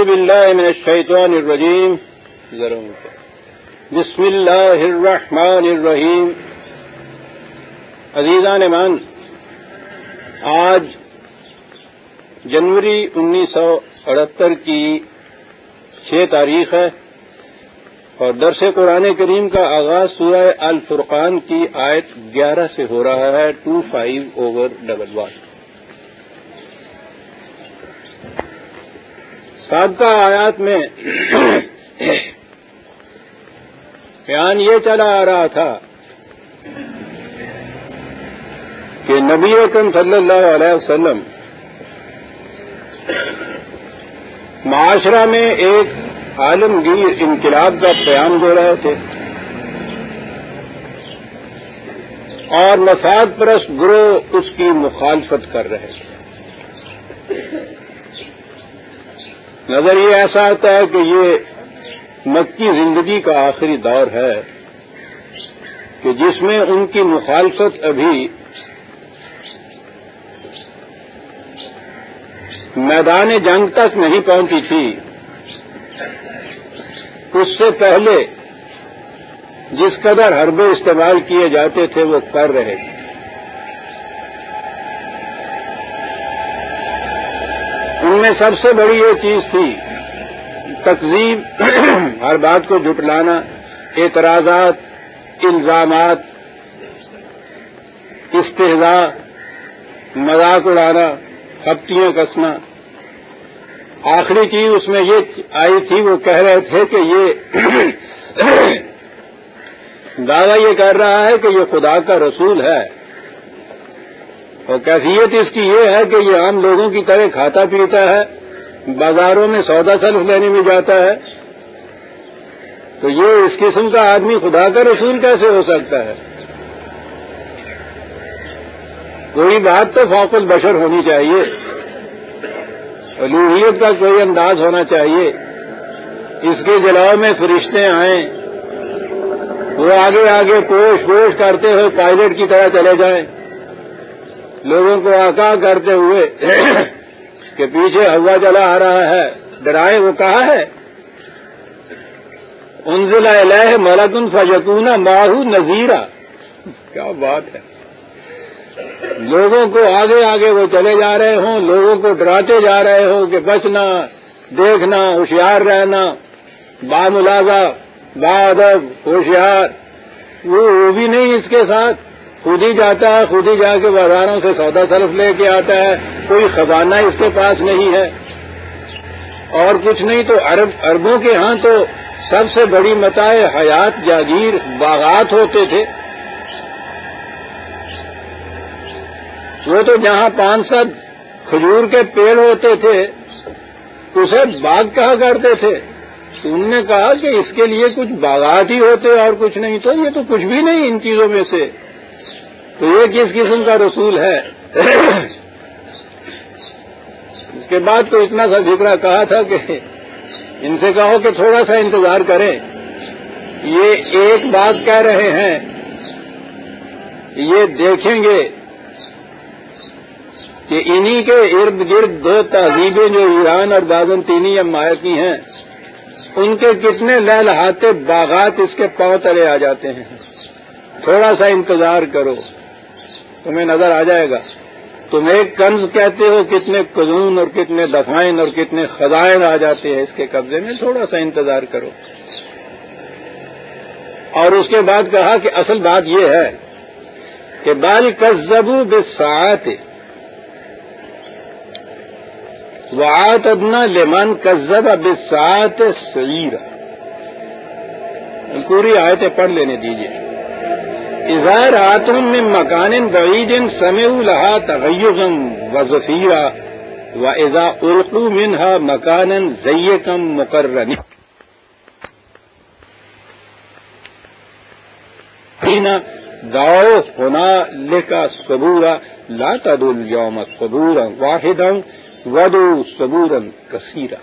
أعوذ بالله من الشيطان الرجيم. بسم الله الرحمن الرحيم. عزیزان مان آج جنوری انیس سو اڑہتر کی چھ تاریخ ہے اور درس قرآن کریم کا آغاز سورہ الفرقان کی آیت گیارہ سے ہو رہا ہے two five over double one. سابقہ آیات میں بیان یہ چلا آ رہا تھا کہ نبی اکم صلی اللہ علیہ وسلم معاشرہ میں ایک عالمگیر انقلاب کا قیام دے رہے تھے اور مساد پرست گروہ اس کی مخالفت کر رہے تھے۔ نظر یہ ایسا آتا ہے کہ یہ مکی زندگی کا آخری دور ہے کہ جس میں ان کی مخالفت ابھی میدان جنگ تک نہیں پہنچی تھی۔ اس سے پہلے جس قدر حربے استعمال کیے جاتے تھے وہ کر رہے تھے۔ ان میں سب سے بڑی یہ چیز تھی تقزیب ہر بات کو جٹلانا اعتراضات، الزامات استحضا مذاق اڑانا ہفتیاں کسنا۔ آخری چیز اس میں یہ آئی تھی، وہ کہہ رہے تھے کہ یہ دعویٰ یہ کر رہا ہے کہ یہ خدا کا رسول ہے۔ اور کیفیت اس کی یہ ہے کہ یہ عام لوگوں کی طرح کھاتا پیتا ہے، بازاروں میں سودا سلف لینے میں جاتا ہے۔ تو یہ اس قسم کا آدمی خدا کا رسول کیسے ہو سکتا ہے؟ کوئی بات تو فوق البشر ہونی چاہیے۔ الوحیت کا کوئی انداز ہونا چاہیے۔ اس کے جلاؤ میں فرشتے آئیں۔ وہ آگے آگے پوش پوش کرتے ہوئے پائلٹ کی طرح چلے جائیں۔ لوگوں کو آکا کرتے ہوئے کہ پیچھے ہوا چلا آ رہا ہے، ڈرائے وہ کہا ہے؟ انزل علیہ ملکن فجتون ماہو نذیرہ کیا بات ہے؟ لوگوں کو آگے آگے وہ چلے جا رہے ہوں، لوگوں کو ڈراتے جا رہے ہوں کہ بچنا، دیکھنا، ہوشیار رہنا۔ با ملازہ با ادب ہوشیار وہ بھی نہیں اس کے ساتھ۔ خود ہی جاتا ہے، خود ہی جا کے بازاروں سے سودا سرف لے کے آتا ہے، کوئی خزانہ اس کے پاس نہیں ہے۔ اور کچھ نہیں تو عرب اربوں کے ہاں تو سب سے بڑی متائے حیات جاگیر باغات ہوتے تھے۔ وہ تو جہاں پانچ سات کھجور کے پیڑ ہوتے تھے، اسے باغ کہا کرتے تھے۔ ان نے کہا کہ اس کے لیے کچھ باغات ہی ہوتے اور کچھ نہیں، تو یہ تو کچھ بھی نہیں ان چیزوں میں سے۔ تو یہ کس قسم کا رسول ہے؟ اس کے بعد تو اتنا سا ذکر کہا تھا کہ ان سے کہو کہ تھوڑا سا انتظار کریں۔ یہ ایک بات کہہ رہے ہیں، یہ دیکھیں گے کہ انہی کے ارد گرد دو تہذیبیں جو ایران اور بازنطینی یا مایتی ہیں، ان کے کتنے لہلہاتے باغات اس کے پاؤں تلے آ جاتے ہیں۔ تھوڑا سا انتظار کرو۔ تمہیں نظر آ جائے گا۔ تم ایک کنز کہتے ہو، کتنے قزون اور کتنے دفائن اور کتنے خزائن آ جاتے ہیں۔ اس کے قبضے میں تھوڑا سا انتظار کرو۔ اور اس کے بعد کہا کہ اصل بات یہ ہے کہ بال کزبو بسات وعت ادنا لمن کزب بسات سیر پوری آیتیں پڑھ لینے دیجیے اظہار آتم میں مکان بعید سمع لہا تغیزم و ذخیرہ و ازا القو منہا مکان زیکم مقرر داؤ ہونا لکھا صبورا لا تد اليوم صبورا واحدا ودو صبورا کثیرا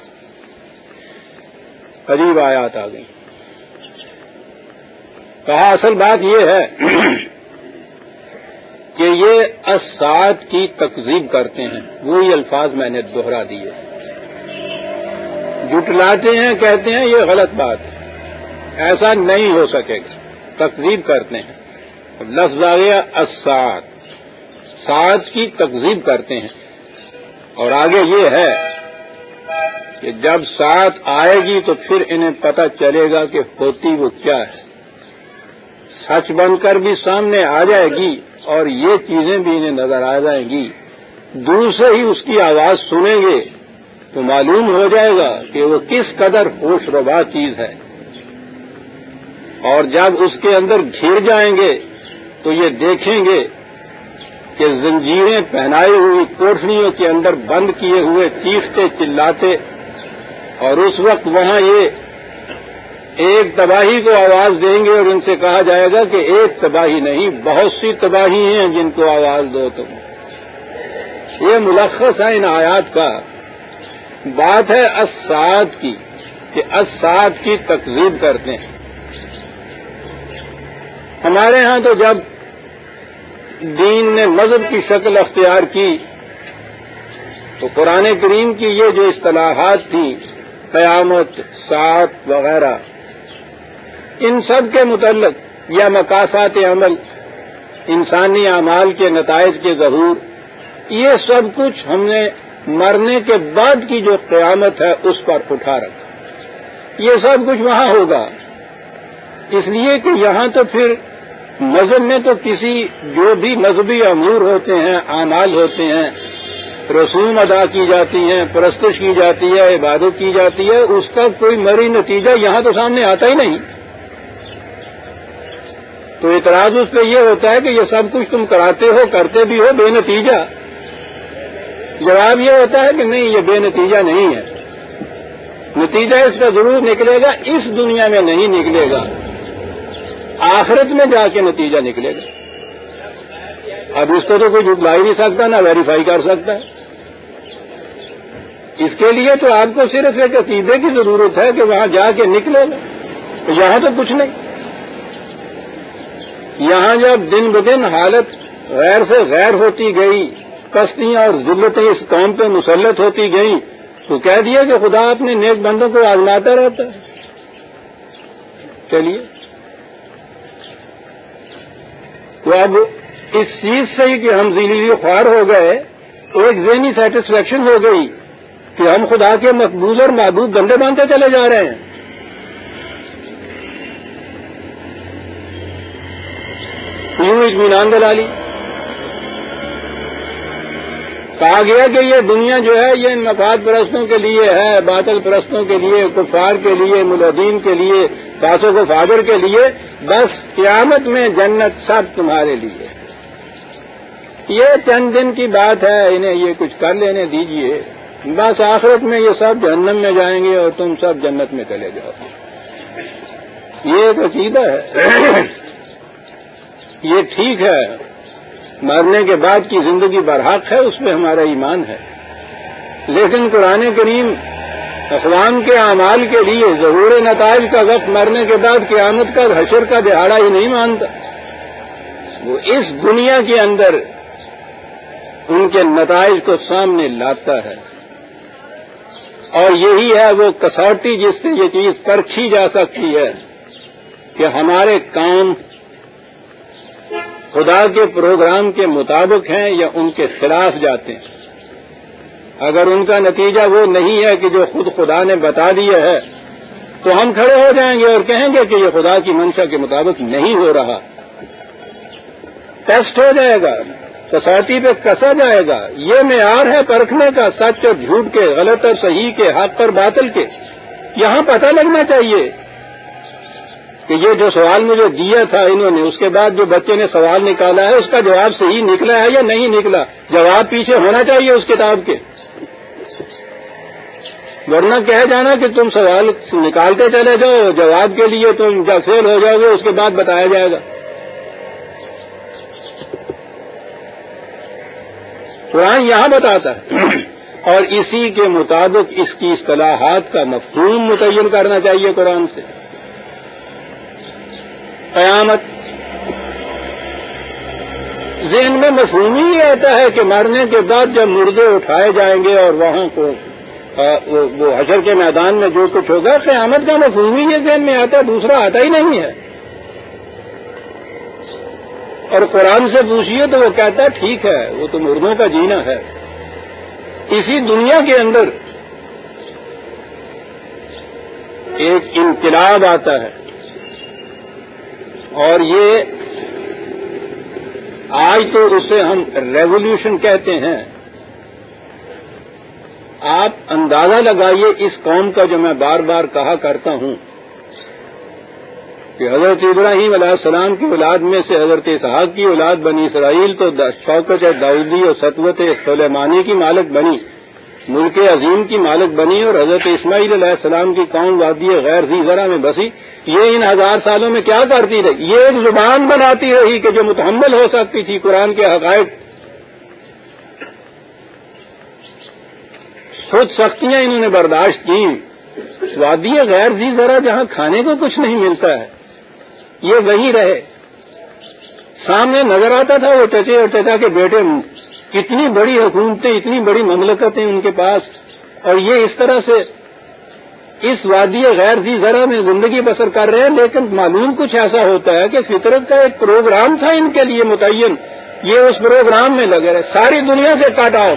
قریب آیات آ گئی۔ کہا اصل بات یہ ہے کہ یہ اسات کی تقزیب کرتے ہیں۔ وہی الفاظ میں نے دوہرا دیے۔ جٹلاتے ہیں، کہتے ہیں یہ غلط بات ہے۔ ایسا نہیں ہو سکے گا۔ تقزیب کرتے ہیں۔ لفظ آ گیا اسات سات کی تقزیب کرتے ہیں۔ اور آگے یہ ہے کہ جب ساتھ آئے گی تو پھر انہیں پتہ چلے گا کہ ہوتی وہ کیا ہے۔ سچ بن کر بھی سامنے آ جائے گی اور یہ چیزیں بھی انہیں نظر آ جائیں گی۔ دور سے ہی اس کی آواز سنیں گے تو معلوم ہو جائے گا کہ وہ کس قدر ہوش ربا چیز ہے۔ اور جب اس کے اندر گھر جائیں گے تو یہ دیکھیں گے کہ زنجیریں پہنائی ہوئی کوٹڑیوں کے اندر بند کیے ہوئے چیختے چلاتے اور اس وقت وہاں یہ ایک تباہی کو آواز دیں گے اور ان سے کہا جائے گا کہ ایک تباہی نہیں، بہت سی تباہی ہیں جن کو آواز دو تم۔ یہ ملخص ہے ان آیات کا۔ بات ہے اسات کی کہ اسات کی تقزیب کرتے ہیں۔ ہمارے ہاں تو جب دین نے مذہب کی شکل اختیار کی، تو قرآن کریم کی یہ جو اصطلاحات تھیں، قیامت سات وغیرہ ان سب کے متعلق یا مقاصات عمل، انسانی اعمال کے نتائج کے ظہور، یہ سب کچھ ہم نے مرنے کے بعد کی جو قیامت ہے اس پر اٹھا رکھا۔ یہ سب کچھ وہاں ہوگا۔ اس لیے کہ یہاں تو پھر مذہب میں تو کسی جو بھی مذہبی امور ہوتے ہیں، اعمال ہوتے ہیں، رسوم ادا کی جاتی ہیں، پرستش کی جاتی ہے، عبادت کی جاتی ہے، اس کا کوئی مری نتیجہ یہاں تو سامنے آتا ہی نہیں۔ تو اعتراض اس پہ یہ ہوتا ہے کہ یہ سب کچھ تم کراتے ہو، کرتے بھی ہو، بے نتیجہ۔ جواب یہ ہوتا ہے کہ نہیں، یہ بے نتیجہ نہیں ہے۔ نتیجہ اس کا ضرور نکلے گا، اس دنیا میں نہیں نکلے گا۔ آخرت میں جا کے نتیجہ نکلے گا۔ اب اس کو تو کوئی جھٹلا ہی نہیں سکتا، نہ ویریفائی کر سکتا ہے۔ اس کے لیے تو آپ کو صرف ایک عقیدے کی ضرورت ہے کہ وہاں جا کے نکلے گا۔ یہاں تو کچھ نہیں۔ یہاں جب دن بدن حالت غیر سے غیر ہوتی گئی، کشتیاں اور ضلعتیں اس قوم پہ مسلط ہوتی گئیں، تو کہہ دیا کہ خدا اپنے نیک بندوں کو آزماتا رہتا ہے۔ چلیے۔ تو اب اس چیز سے ہی کہ ہم ذیلی خوار ہو گئے، ایک ذہنی سیٹسفیکشن ہو گئی کہ ہم خدا کے مقبول اور محبوب بندے باندھتے چلے جا رہے ہیں۔ یوں اطمینان دلا لی۔ کہا گیا کہ یہ دنیا جو ہے یہ مفاد پرستوں کے لیے ہے، باطل پرستوں کے لیے، کفار کے لیے ملدین کے لیے پاسوں کو فاجر کے لیے۔ بس قیامت میں جنت سب تمہارے لیے۔ یہ چند دن کی بات ہے، انہیں یہ کچھ کر لینے دیجیے۔ بس آخرت میں یہ سب جہنم میں جائیں گے اور تم سب جنت میں چلے جاؤ یہ ایک عقیدہ ہے۔ یہ ٹھیک ہے، مرنے کے بعد کی زندگی برحق ہے، اس میں ہمارا ایمان ہے۔ لیکن قرآن کریم اقوام کے اعمال کے لیے ضرور نتائج کا وقت مرنے کے بعد قیامت کا حشر کا دہاڑا ہی نہیں مانتا۔ وہ اس دنیا کے اندر ان کے نتائج کو سامنے لاتا ہے۔ اور یہی ہے وہ کسوٹی جس سے یہ چیز پرکھی جا سکتی ہے کہ ہمارے کام خدا کے پروگرام کے مطابق ہیں یا ان کے خلاف جاتے ہیں؟ اگر ان کا نتیجہ وہ نہیں ہے کہ جو خود خدا نے بتا دیا ہے، تو ہم کھڑے ہو جائیں گے اور کہیں گے کہ یہ خدا کی منشا کے مطابق نہیں ہو رہا۔ ٹیسٹ ہو جائے گا، سوسائٹی پہ کسا جائے گا۔ یہ معیار ہے پرکھنے کا، سچ اور جھوٹ کے، غلط اور صحیح کے، حق پر باطل کے۔ یہاں پتہ لگنا چاہیے کہ یہ جو سوال مجھے دیا تھا انہوں نے، اس کے بعد جو بچے نے سوال نکالا ہے، اس کا جواب صحیح نکلا ہے یا نہیں نکلا؟ جواب پیچھے ہونا چاہیے اس کتاب کے۔ ورنہ کہہ جانا کہ تم سوال نکالتے چلے جاؤ، جواب کے لیے تم جب فیل ہو جاؤ گے، اس کے بعد بتایا جائے گا۔ قرآن یہاں بتاتا ہے، اور اسی کے مطابق اس کی اصطلاحات کا مفہوم متعین کرنا چاہیے قرآن سے۔ قیامت۔ ذہن میں مفہوم ہی آتا ہے کہ مرنے کے بعد جب مردے اٹھائے جائیں گے اور وہاں کو وہ حشر کے میدان میں جو کچھ ہوگا، قیامت کا مفہوم ہی یہ ذہن میں آتا ہے، دوسرا آتا ہی نہیں ہے۔ اور قرآن سے پوچھیے تو وہ کہتا ہے، ٹھیک ہے، وہ تو مردوں کا جینا ہے۔ اسی دنیا کے اندر ایک انقلاب آتا ہے۔ اور یہ آج تو اسے ہم ریولیوشن کہتے ہیں۔ آپ اندازہ لگائیے اس قوم کا جو میں بار بار کہا کرتا ہوں کہ حضرت ابراہیم علیہ السلام کی اولاد میں سے حضرت اسحاق کی اولاد بنی اسرائیل تو شوکت داؤدی اور سطوت سلیمانی کی مالک بنی، ملک عظیم کی مالک بنی اور حضرت اسماعیل علیہ السلام کی قوم وادی غیر زی ذرا میں بسی۔ یہ ان ہزار سالوں میں کیا کرتی رہی؟ یہ ایک زبان بناتی رہی کہ جو متحمل ہو سکتی تھی قرآن کے حقائق۔ خود سختیاں انہوں نے برداشت کی۔ وادی غیر زی ذرا جہاں کھانے کو کچھ نہیں ملتا ہے۔ یہ وہی رہے۔ سامنے نظر آتا تھا وہ چچے اور چچا کے بیٹے۔ کتنی بڑی حکومتیں، اتنی بڑی مملکتیں ان کے پاس۔ اور یہ اس طرح سے اس وادی غیر زی ذرا میں زندگی بسر کر رہے ہیں، لیکن معلوم کچھ ایسا ہوتا ہے کہ فطرت کا ایک پروگرام تھا ان کے لیے متعین۔ یہ اس پروگرام میں لگے رہے۔ ساری دنیا سے کاٹ آؤ۔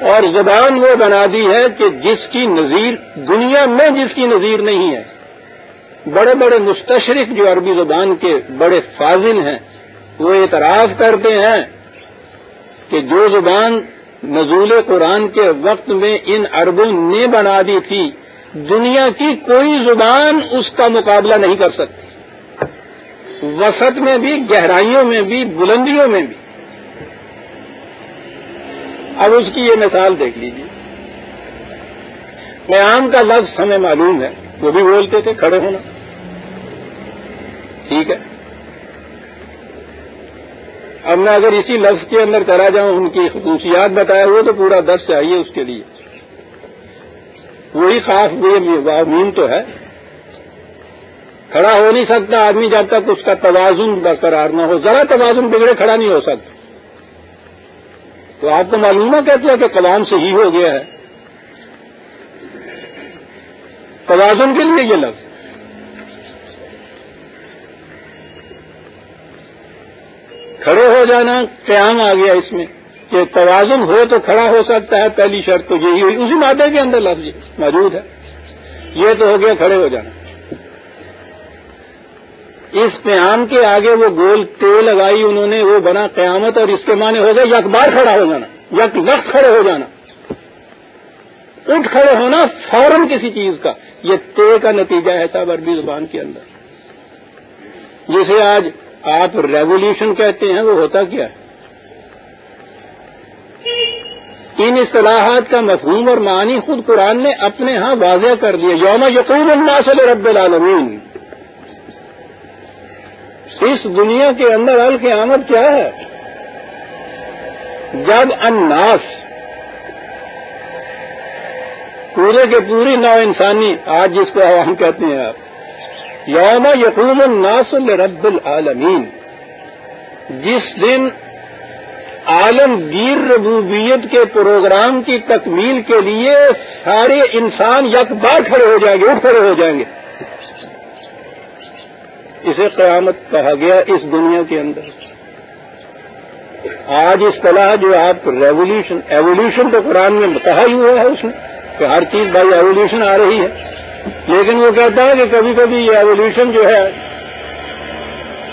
اور زبان وہ بنا دی ہے کہ جس کی نظیر دنیا میں جس کی نظیر نہیں ہے۔ بڑے بڑے مستشرق جو عربی زبان کے بڑے فاضل ہیں، وہ اعتراف کرتے ہیں کہ جو زبان نزول قرآن کے وقت میں ان عربوں نے بنا دی تھی، دنیا کی کوئی زبان اس کا مقابلہ نہیں کر سکتی۔ وسط میں بھی، گہرائیوں میں بھی، بلندیوں میں بھی۔ اب اس کی یہ مثال دیکھ لیجیے قیام کا لفظ ہمیں معلوم ہے، وہ بھی بولتے تھے، کھڑے ہونا۔ ٹھیک ہے۔ اب میں اگر اسی لفظ کے اندر کرا جاؤں، ان کی خصوصیات بتایا وہ تو پورا درس چاہیے اس کے لیے۔ وہی خاص مین تو ہے۔ کھڑا ہو نہیں سکتا آدمی جب تک اس کا توازن برقرار نہ ہو۔ ذرا توازن بگڑے کھڑا نہیں ہو سکتا۔ تو آپ کو معلوم ہے کہتے ہیں کہ کلام سے ہی ہو گیا ہے۔ توازن کے لیے یہ لفظ۔ کھڑے ہو جانا، قیام آ گیا اس میں۔ کہ توازن ہو تو کھڑا ہو سکتا ہے، پہلی شرط تو یہی ہوئی۔ اسی مادے کے اندر لفظ موجود ہے۔ یہ تو ہو گیا کھڑے ہو جانا۔ اس قیام کے آگے وہ گول تے لگائی انہوں نے، وہ بنا قیامت اور اس کے معنی ہو گئے یک بار کھڑا ہو جانا۔ یک وقت کھڑے ہو جانا۔ اٹھ کھڑے ہونا فوراً کسی چیز کا۔ یہ تے کا نتیجہ ہے صاحب عربی زبان کے اندر۔ جسے آج آپ ریولیوشن کہتے ہیں، وہ ہوتا کیا؟ ہے ان اصطلاحات کا مفہوم اور معنی خود قرآن نے اپنے ہاں واضح کر دیا۔ یوم یقین الناصل رب العالمین۔ اس دنیا کے اندر القیامت کیا ہے؟ جب الناس، پورے کے پوری نو انسانی آج جس کو ہم کہتے ہیں آپ یوم یقوم الناس رب العالمین۔ جس دن عالمگیر ربوبیت کے پروگرام کی تکمیل کے لیے سارے انسان یک بار کھڑے ہو جائیں گے، اٹھ کھڑے ہو جائیں گے۔ اسے قیامت کہا گیا اس دنیا کے اندر۔ آج اس طرح جو آپ ریولیوشن، ایولیوشن تو قرآن میں کہا ہی ہوا ہے اس میں کہ ہر چیز بھائی ایولیوشن آ رہی ہے۔ لیکن وہ کہتا ہے کہ کبھی کبھی یہ ایولیوشن جو ہے،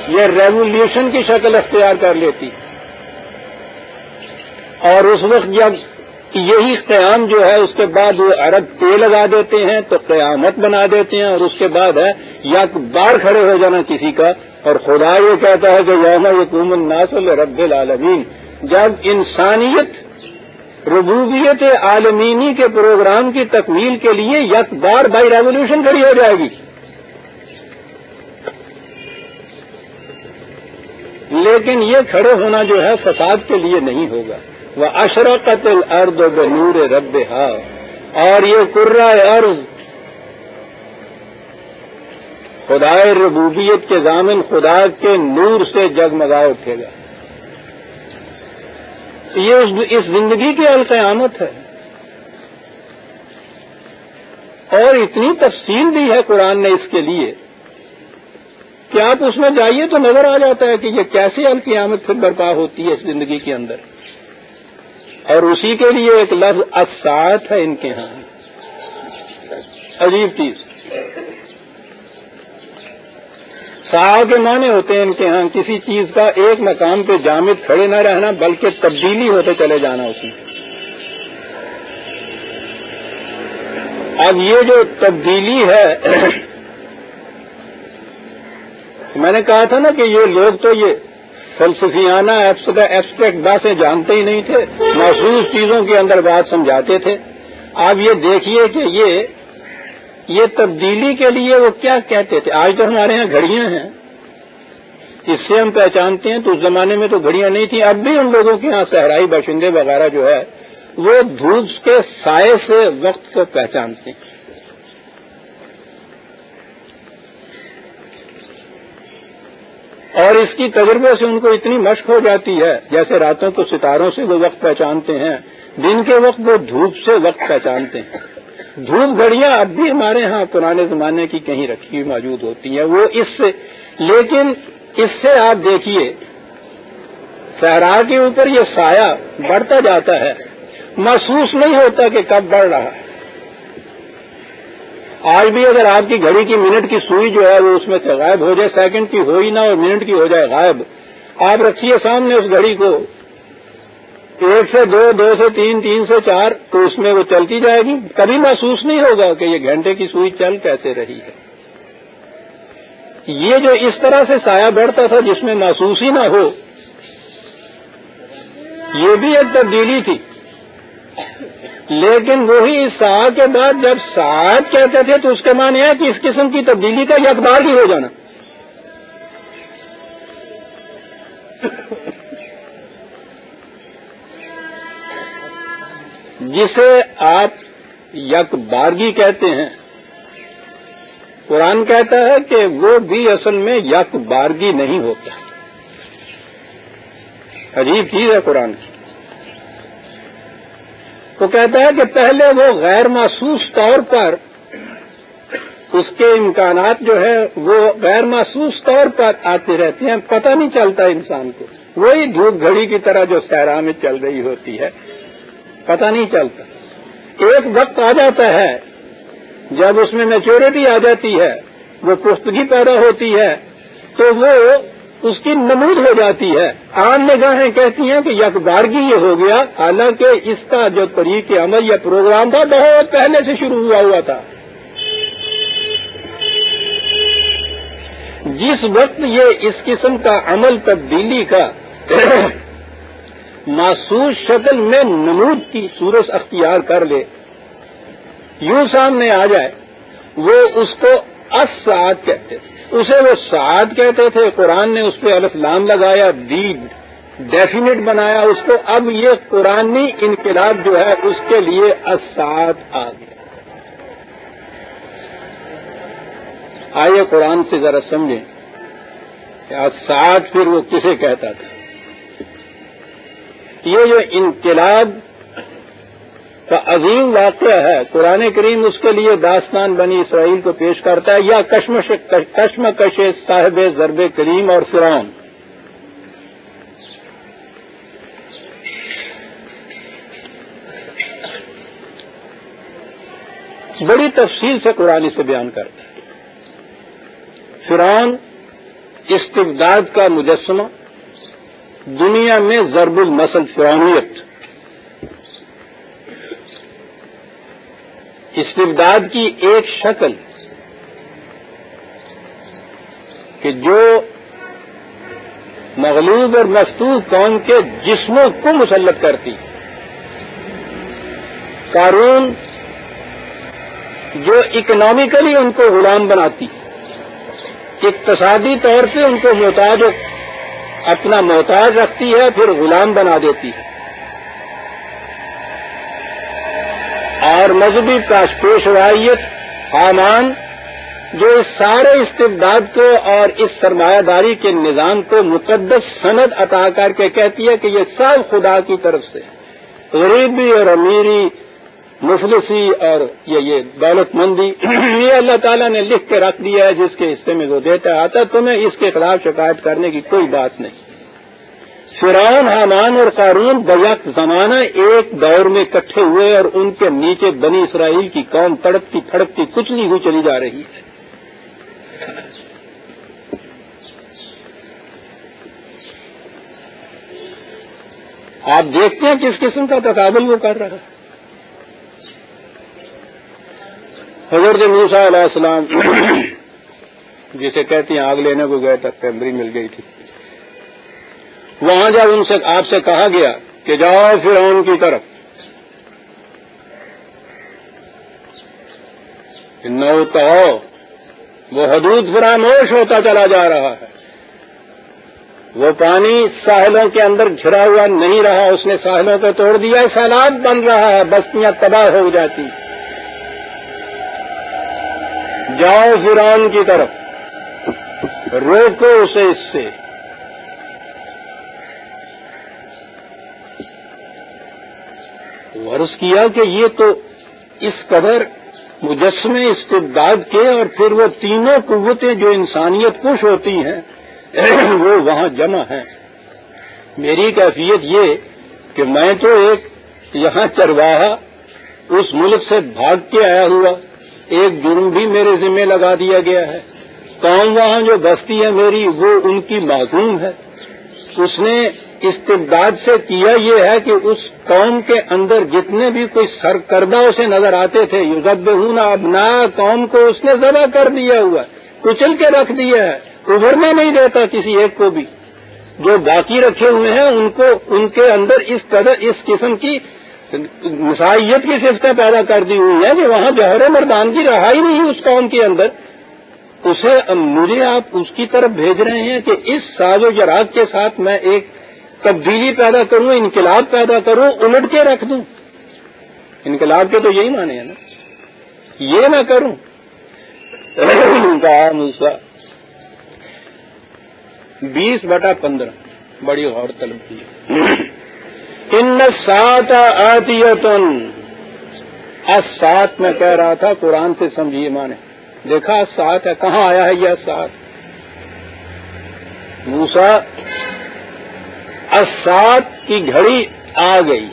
یہ ریولیوشن کی شکل اختیار کر لیتی۔ اور اس وقت جب یہی قیام جو ہے، اس کے بعد وہ عرب پے لگا دیتے ہیں، تو قیامت بنا دیتے ہیں، اور اس کے بعد ہے، یا بار کھڑے ہو جانا کسی کا۔ اور خدا یہ کہتا ہے کہ یوم یقوم الناس رب العالمین۔ جب انسانیت ربوبیت عالمینی کے پروگرام کی تکمیل کے لیے یک بار بائی ریولیوشن کھڑی ہو جائے گی۔ لیکن یہ کھڑے ہونا جو ہے فساد کے لیے نہیں ہوگا۔ وہ اشرقت الارض بنور رب اور یہ قرہ عرض خدا ربوبیت کے ضامن خدا کے نور سے جگمگا اٹھے گا۔ یہ اس زندگی کی القیامت ہے۔ اور اتنی تفصیل دی ہے قرآن نے اس کے لیے کہ آپ اس میں جائیے تو نظر آ جاتا ہے کہ یہ کیسی القیامت پھر برپا ہوتی ہے اس زندگی کے اندر۔ اور اسی کے لیے ایک لفظ اسات ہے ان کے ہاں۔ عجیب چیز۔ سا کے معنی ہوتے ہیں ان کے ہاں کسی چیز کا ایک مقام پہ جامد کھڑے نہ رہنا، بلکہ تبدیلی ہوتے چلے جانا اس میں۔ اب یہ جو تبدیلی ہے، میں نے کہا تھا نا کہ یہ لوگ تو یہ فلسفیانہ ایبسٹریکٹ باتیں جانتے ہی نہیں تھے محسوس چیزوں کے اندر بات سمجھاتے تھے۔ آپ یہ دیکھیے کہ یہ یہ تبدیلی کے لیے وہ کیا کہتے تھے؟ آج تو ہمارے یہاں گھڑیاں ہیں۔ اس سے ہم پہچانتے ہیں تو اس زمانے میں تو گھڑیاں نہیں تھیں۔ اب بھی ان لوگوں کے یہاں صحرائی باشندے وغیرہ جو ہے، وہ دھوپ کے سائے سے وقت کو پہچانتے ہیں۔ اور اس کی تجربے سے ان کو اتنی مشق ہو جاتی ہے، جیسے راتوں کو ستاروں سے وہ وقت پہچانتے ہیں، دن کے وقت وہ دھوپ سے وقت پہچانتے ہیں۔ دھوپ گھڑیاں اب بھی ہمارے ہاں پرانے زمانے کی کہیں رکھی ہوئی موجود ہوتی ہیں، وہ اس سے، لیکن اس سے آپ دیکھیے، صحرا کے اوپر یہ سایہ بڑھتا جاتا ہے، محسوس نہیں ہوتا کہ کب بڑھ رہا ہے۔ آج بھی اگر آپ کی گھڑی کی منٹ کی سوئی جو ہے وہ اس میں سے غائب ہو جائے، سیکنڈ کی ہو ہی نہ اور منٹ کی ہو جائے غائب، آپ رکھیے سامنے اس گھڑی کو۔ ایک سے دو دو سے تین تین سے چار، تو اس میں وہ چلتی جائے گی۔ کبھی محسوس نہیں ہوگا کہ یہ گھنٹے کی سوئی چل کیسے رہی ہے۔ یہ جو اس طرح سے سایہ بڑھتا تھا جس میں محسوس ہی نہ ہو، یہ بھی ایک تبدیلی تھی۔ لیکن وہی سا کے بعد جب سات کہتے تھے تو اس کے معنی ہے کہ اس قسم کی تبدیلی کا یہ اخبار ہی ہو جانا۔ جسے آپ یک بارگی کہتے ہیں، قرآن کہتا ہے کہ وہ بھی اصل میں یک بارگی نہیں ہوتا۔ عجیب چیز ہے قرآن کی۔ تو کہتا ہے کہ پہلے وہ غیر محسوس طور پر اس کے امکانات جو ہے، وہ غیر محسوس طور پر آتے رہتے ہیں۔ پتہ نہیں چلتا انسان کو۔ وہی دھوپ گھڑی کی طرح جو سہرا میں چل رہی ہوتی ہے۔ پتہ نہیں چلتا۔ ایک وقت آ جاتا ہے، جب اس میں میچورٹی آ جاتی ہے، وہ پختگی پیدا ہوتی ہے، تو وہ اس کی نمود ہو جاتی ہے۔ عام نگاہیں کہتی ہیں کہ یکبارگی یہ ہو گیا، حالانکہ اس کا جو طریق عمل یا پروگرام تھا، بہت پہلے سے شروع ہوا ہوا تھا۔ جس وقت یہ اس قسم کا عمل تبدیلی کا محسوس شکل میں نمود کی صورت اختیار کر لے۔ یوں سامنے آ جائے۔ وہ اس کو اسات کہتے تھے۔ اسے وہ سعد کہتے تھے۔ قرآن نے اس پہ الف لام لگایا دید ڈیفینیٹ بنایا اس کو۔ اب یہ قرآنی انقلاب جو ہے، اس کے لیے اسات آ گیا۔ آئیے قرآن سے ذرا سمجھیں کہ اسات پھر وہ کسے کہتا تھا؟ یہ جو انقلاب کا عظیم واقعہ ہے، قرآن کریم اس کے لیے داستان بنی اسرائیل کو پیش کرتا ہے، یا کشمش کش صاحب ضرب کریم اور فرعون۔ بڑی تفصیل سے قرآن سے بیان کرتا ہے۔ فرعون استبداد کا مجسمہ دنیا میں ضرب المسل فرانیت استبداد کی ایک شکل کہ جو مغلوب اور مستوب قوم کے جسموں کو مسلط کرتی۔ قانون جو اکنامیکلی ان کو غلام بناتی۔ اقتصادی طور سے ان کو محتاج اپنا محتاج رکھتی ہے، پھر غلام بنا دیتی ہے۔ اور مذہبی پیشوائیت حامان جو اس سارے استبداد کو اور اس سرمایہ داری کے نظام کو مقدس سند عطا کر کے کہتی ہے کہ یہ سب خدا کی طرف سے غریبی اور امیری مفلسی اور یہ یہ دولت مندی یہ اللہ تعالیٰ نے لکھ کے رکھ دیا ہے، جس کے حصے میں وہ دیتا آتا، تمہیں اس کے خلاف شکایت کرنے کی کوئی بات نہیں۔ فرعون، حامان اور قارون بیک زمانہ ایک دور میں اکٹھے ہوئے اور ان کے نیچے بنی اسرائیل کی قوم تڑپتی پھڑکتی کچلی ہوئی چلی جا رہی ہے۔ آپ دیکھتے ہیں کس قسم کا تقابل وہ کر رہا ہے۔ حضرت موسا علیہ السلام جسے کہتی ہیں آگ لینے کو گئے تک پیمبری مل گئی تھی۔ وہاں جب ان سے، آپ سے کہا گیا کہ جاؤ پھر ان کی طرف۔ نو تو وہ حدود فراموش ہوتا چلا جا رہا ہے۔ وہ پانی ساحلوں کے اندر گھرا ہوا نہیں رہا، اس نے ساحلوں کو توڑ دیا سیلاب بن رہا ہے، بستیاں تباہ ہو جاتی۔ جاؤ فران کی طرف۔ روکو اسے اس سے۔ ورس کیا کہ یہ تو اس قدر مجسمے استبداد کے اور پھر وہ تینوں قوتیں جو انسانیت خوش ہوتی ہیں، وہ وہاں جمع ہیں۔ میری کیفیت یہ کہ میں تو ایک یہاں چرواہا، اس ملک سے بھاگ کے آیا ہوا۔ ایک جرم بھی میرے ذمہ لگا دیا گیا ہے۔ قوم وہاں جو بستی ہے میری، وہ ان کی معصوم ہے۔ اس نے استبداد سے کیا یہ ہے کہ اس قوم کے اندر جتنے بھی کوئی سرکردہ اسے نظر آتے تھے یوزب ہوں ابنا قوم کو اس نے ذبح کر دیا ہوا، کچل کے رکھ دیا ہے ابھرنے نہیں دیتا کسی ایک کو بھی۔ جو باقی رکھے ہوئے ہیں، ان کو، ان کے اندر اس قدر، اس قسم کی مسائیت کی صفتیں پیدا کر دی ہوئی ہیں کہ وہاں جوہر مردان کی رہائی نہیں اس قوم کے اندر۔ اسے مجھے آپ اس کی طرف بھیج رہے ہیں کہ اس ساز و جراغ کے ساتھ میں ایک تبدیلی پیدا کروں، انقلاب پیدا کروں، الٹ کے رکھ دوں۔ انقلاب کے تو یہی مانے ہیں نا۔ یہ میں کروں۔ موسا بیس بٹا پندرہ، بڑی غور طلب کی۔ ان سات آتی سات میں کہہ رہا تھا، قرآن سے سمجھیے مانے دیکھا سات ہے، کہاں آیا ہے یہ سات موسا اسات کی گھڑی آ گئی۔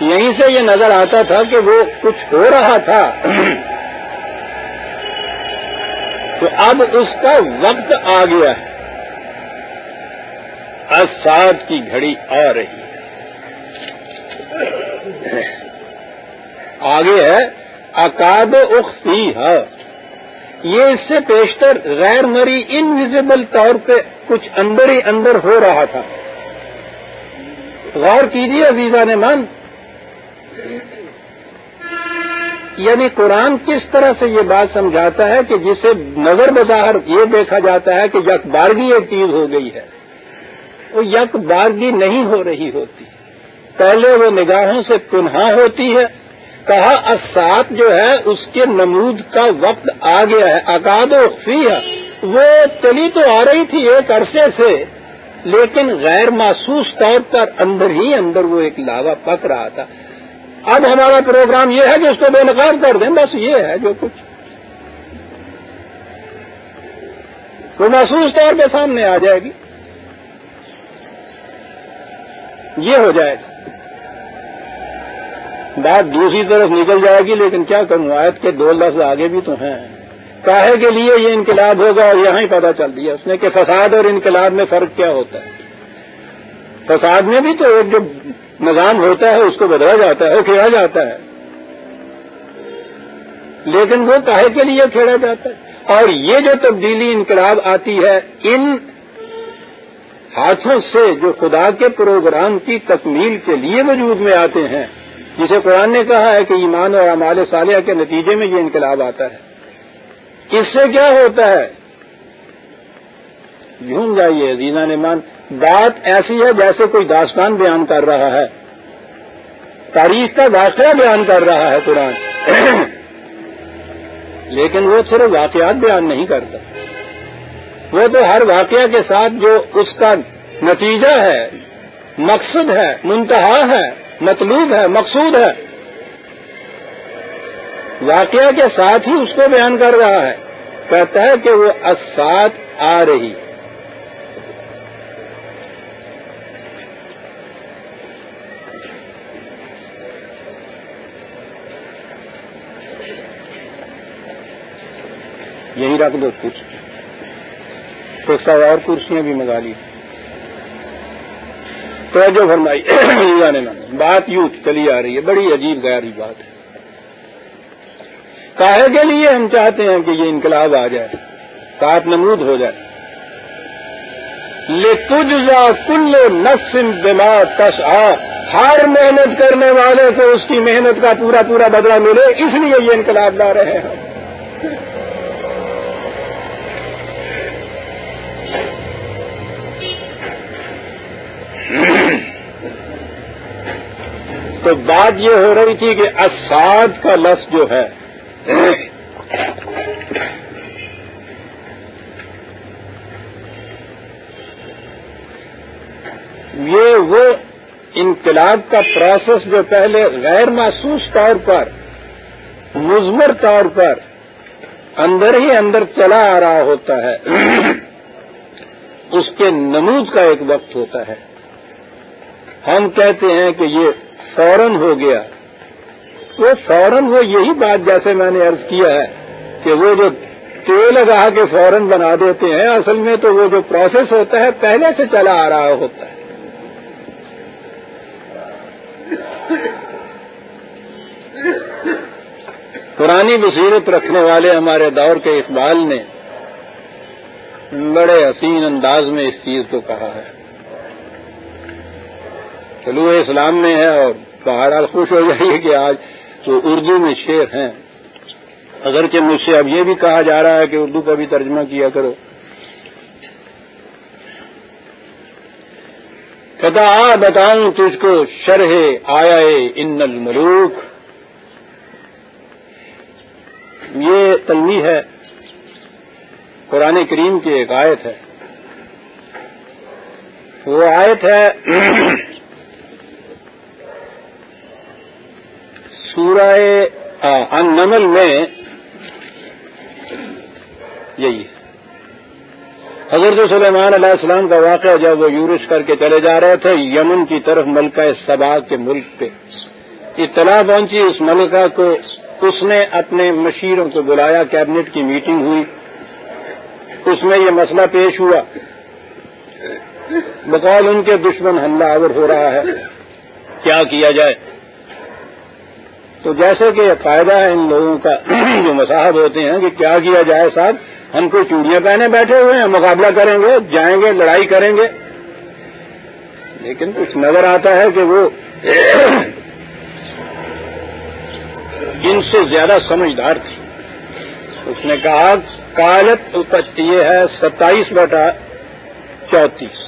یہیں سے یہ نظر آتا تھا کہ وہ کچھ ہو رہا تھا۔ تو اب اس کا وقت آ گیا۔ ہے اساد کی گھڑی آ رہی ہے۔ آگے ہے، اکاد اختی ہے یہ اس سے پیشتر غیر مری انویزیبل طور پہ کچھ اندر ہی اندر ہو رہا تھا۔ غور کیجیے عزیزہ نے مان یعنی قرآن کس طرح سے یہ بات سمجھاتا ہے کہ جسے نظر بظاہر یہ دیکھا جاتا ہے کہ یک بارگی ایک چیز ہو گئی ہے۔ وہ یک بارگی نہیں ہو رہی ہوتی۔ پہلے وہ نگاہوں سے پنہا ہوتی ہے۔ کہا اسات جو ہے، اس کے نمود کا وقت آ گیا ہے۔ اکاد و فی وہ چلی تو آ رہی تھی ایک عرصے سے، لیکن غیر محسوس طور پر اندر ہی اندر وہ ایک لاوا پک رہا تھا۔ اب ہمارا پروگرام یہ ہے کہ اس کو بے نقاب کر دیں، بس یہ ہے جو کچھ۔ وہ محسوس طور پہ سامنے آ جائے گی۔ یہ ہو جائے۔ گا بات دوسری طرف نکل جائے گی، لیکن کیا کروں؟ آیت کے دو لفظ آگے بھی تو ہیں۔ کاہے کے لیے یہ انقلاب ہوگا؟ اور یہاں ہی پتا چل دیا۔ اس نے کہ فساد اور انقلاب میں فرق کیا ہوتا ہے۔ فساد میں بھی تو ایک جو نظام ہوتا ہے، اس کو بدلا جاتا ہے کھیڑا جاتا ہے۔ لیکن وہ کاہے کے لیے کھیڑا جاتا ہے۔ اور یہ جو تبدیلی انقلاب آتی ہے، ان ہاتھوں سے جو خدا کے پروگرام کی تکمیل کے لیے وجود میں آتے ہیں، جسے قرآن نے کہا ہے کہ ایمان اور امال صالحہ کے نتیجے میں یہ انقلاب آتا ہے۔ اس سے کیا ہوتا ہے؟ جھوم جائیے زینا نے مان بات ایسی ہے جیسے کوئی داستان بیان کر رہا ہے۔ تاریخ کا واقعہ بیان کر رہا ہے قرآن۔ لیکن وہ صرف واقعات بیان نہیں کرتا۔ وہ تو ہر واقعہ کے ساتھ جو اس کا نتیجہ ہے، مقصد ہے، منتہا ہے، مطلوب ہے، مقصود ہے، واقعہ کے ساتھ ہی اس کو بیان کر رہا ہے۔ کہتا ہے کہ وہ اسات آ رہی۔ یہی رکھ دو کچھ تو سب اور کرسیاں بھی منگا لی۔ توجہ فرمائی۔ جانے بات یوں چلی آ رہی ہے۔ بڑی عجیب غیر بات ہے۔ کاہے کے لیے ہم چاہتے ہیں کہ یہ انقلاب آ جائے۔ کاٹ نمود ہو جائے۔ لے تجزا کل نسم بما تس ہر محنت کرنے والے کو اس کی محنت کا پورا پورا بدلہ ملے۔ اس لیے یہ انقلاب لا رہے ہیں۔ تو بات یہ ہو رہی تھی کہ اساد کا لفظ جو ہے، یہ وہ انقلاب کا پروسیس جو پہلے غیر محسوس طور پر مزمر طور پر اندر ہی اندر چلا آ رہا ہوتا ہے، اس کے نمود کا ایک وقت ہوتا ہے۔ ہم کہتے ہیں کہ یہ فوراً ہو گیا۔ وہ فوراً وہ یہی بات جیسے میں نے عرض کیا ہے کہ وہ جو تیل لگا کے فوراً بنا دیتے ہیں، اصل میں تو وہ جو پروسیس ہوتا ہے، پہلے سے چلا آ رہا ہوتا ہے۔ پرانی بصیرت رکھنے والے ہمارے دور کے اقبال نے بڑے حسین انداز میں اس چیز کو کہا ہے۔ چلو اسلام میں ہے اور بہرحال خوش ہو جائیے کہ آج تو اردو میں شعر ہیں، اگرچہ مجھ سے اب یہ بھی کہا جا رہا ہے کہ اردو کا بھی ترجمہ کیا کرو۔ کہتا آ بتاؤں تجھ کو شرح آیا ان الملوک۔ یہ تلمی ہے، قرآن کریم کی ایک آیت ہے۔ وہ آیت ہے سورہ نمل میں یہی حضرت سلیمان علیہ السلام کا واقعہ جب وہ یورش کر کے چلے جا رہے تھے، یمن کی طرف ملکہ سبا کے ملک پہ۔ اطلاع پہنچی اس ملکہ کو، اس نے اپنے مشیروں کو بلایا، کیبنٹ کی میٹنگ ہوئی۔ اس میں یہ مسئلہ پیش ہوا۔ بقول ان کے دشمن حملہ آور ہو رہا ہے۔ کیا کیا جائے؟ تو جیسے کہ فائدہ ہے ان لوگوں کا جو مساحت ہوتے ہیں کہ کیا کیا جائے صاحب ہم کوئی چوڑیاں پہنے بیٹھے ہوئے ہیں، مقابلہ کریں گے، جائیں گے، لڑائی کریں گے۔ لیکن کچھ نظر آتا ہے کہ وہ ان سے زیادہ سمجھدار تھی اس نے کہا، کالت یہ ہے، ستائیس بٹا چونتیس،